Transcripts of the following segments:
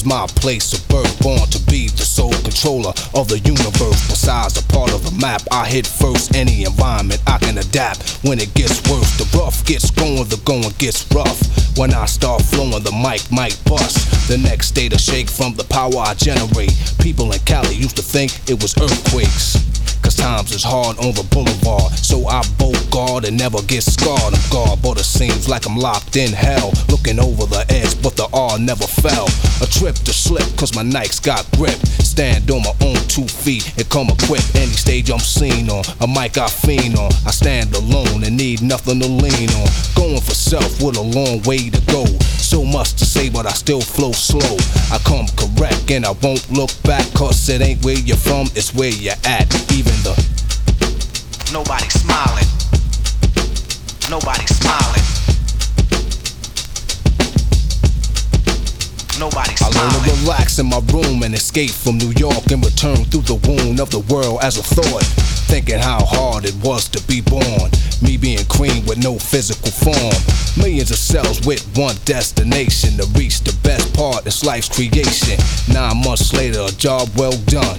was my place of birth. Born to be the sole controller of the universe. Besides a part of the map, I hit first. Any environment I can adapt. When it gets worse, the rough gets going, the going gets rough. When I start flowing, the mic might bust. The next day to shake from the power I generate. People in Cali used to think it was earthquakes. Cause times is hard on the boulevard. So I bolt guard and never get scarred. I'm guard, but it seems like I'm locked in hell. Looking over the edge, but the R never fell. A trip to slip, cause my Nikes got grip. Stand on my own two feet and come equipped. Any stage I'm seen on, a mic I fiend on. I stand alone and need nothing to lean on. Going for self with a long way to go. So much to say, but I still flow slow. I come and I won't look back, cause it ain't where you're from, it's where you're at. Even the nobody smiling. Nobody smiling. Nobody smiling. I learned to relax in my room and escape from New York and return through the wound of the world as a thought. Thinking how hard it was to be born. Me being queen with no physical form. Millions of cells with one destination to reach the best part. It's life's creation. Nine months later, a job well done.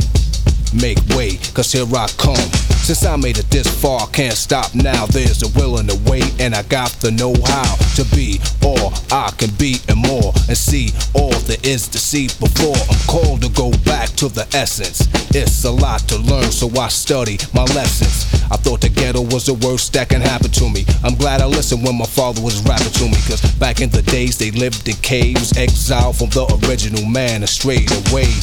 Make way, cause here I come. Since I made it this far, can't stop now. There's a will and a way, and I got the know how to be all I can be and more, and see all there is to see before I'm called to go back to the essence. It's a lot to learn, so I study my lessons. I thought the ghetto was the worst that can happen to me. I'm glad I listened when my father was rapping to me, cause back in the days they lived in caves, exiled from the original man and strayed away.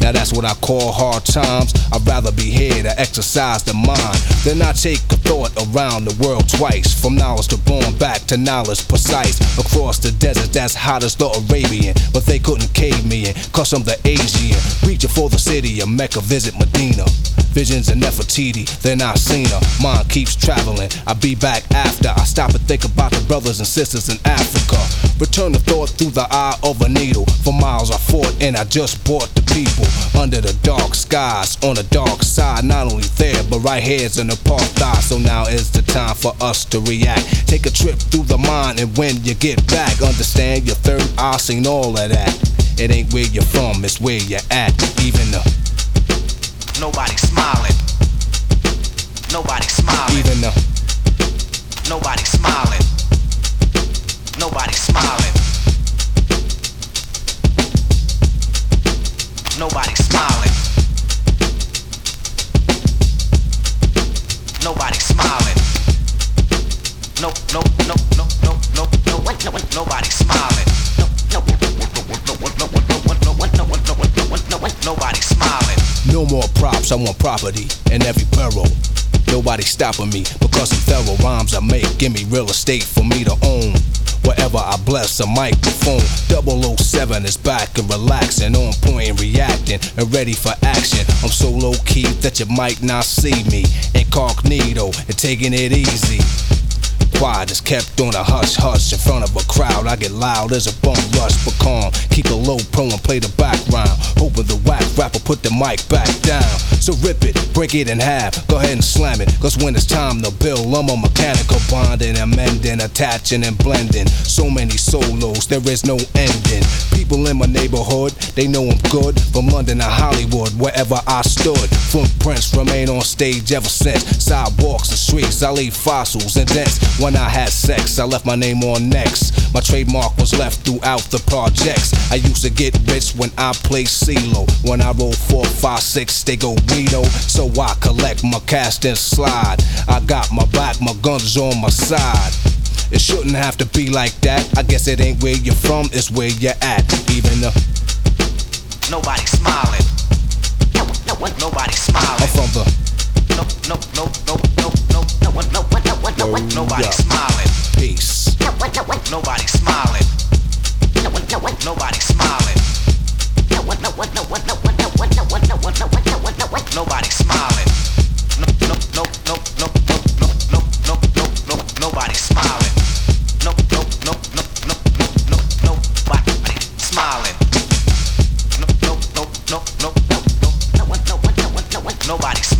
Now that's what I call hard times. I'd rather be here to exercise the mind than I take a thought around the world twice. From knowledge to born back to knowledge precise. Across the desert that's hot as the Arabian. But they couldn't cave me in, cause I'm the Asian. Reaching for the city of Mecca, visit Medina. Visions of Nefertiti, then I seen her. Mind keeps traveling. I be back after I stop and think about the brothers and sisters in Africa. Return the thought through the eye of a needle. For miles I fought and I just bought the people under the dark skies on the dark side. Not only there, but right here's an apartheid. So now is the time for us to react. Take a trip through the mind, and when you get back, understand your third eye seen all of that. It ain't where you're from, it's where you're at. Even the, Nobody's smiling. Nobody's smiling. Even though. Smiling. Nobody's smiling. Nobody's smiling. No more props, I want property in every borough. Nobody stopping me because of thorough rhymes I make. Give me real estate for me to own. Wherever I bless a microphone, 007 is back and relaxing, on point and reacting and ready for action. I'm so low key that you might not see me incognito and taking it easy. Quiet Just kept on a hush hush in front of a crowd. I get loud as a bum rush, but calm. Keep a low pro and play the background. Hoping the whack rapper put the mic back down. So rip it, break it in half. Go ahead and slam it. Cause when it's time to build, I'm a mechanical bonding and mending, attaching and blending. So many solos, there is no ending. People in my neighborhood, they know I'm good. From London to Hollywood, wherever I stood. Footprints remain on stage ever since. Sidewalks and streets, I leave fossils and dents. When I had sex, I left my name on next. My trademark was left throughout the projects. I used to get rich when I played CeeLo. When I roll four, five, six, they go Rito. So I collect my cast and slide. I got my back, my guns on my side. It shouldn't have to be like that. I guess it ain't where you're from, it's where you're at. Even the Nobody smiling. No, no, nobody I'm from the No, no, no, no, no, no, no, no, no, no, no, Word nobody smiling. peace. Nobody smiling. Nobody smiling. Nobody.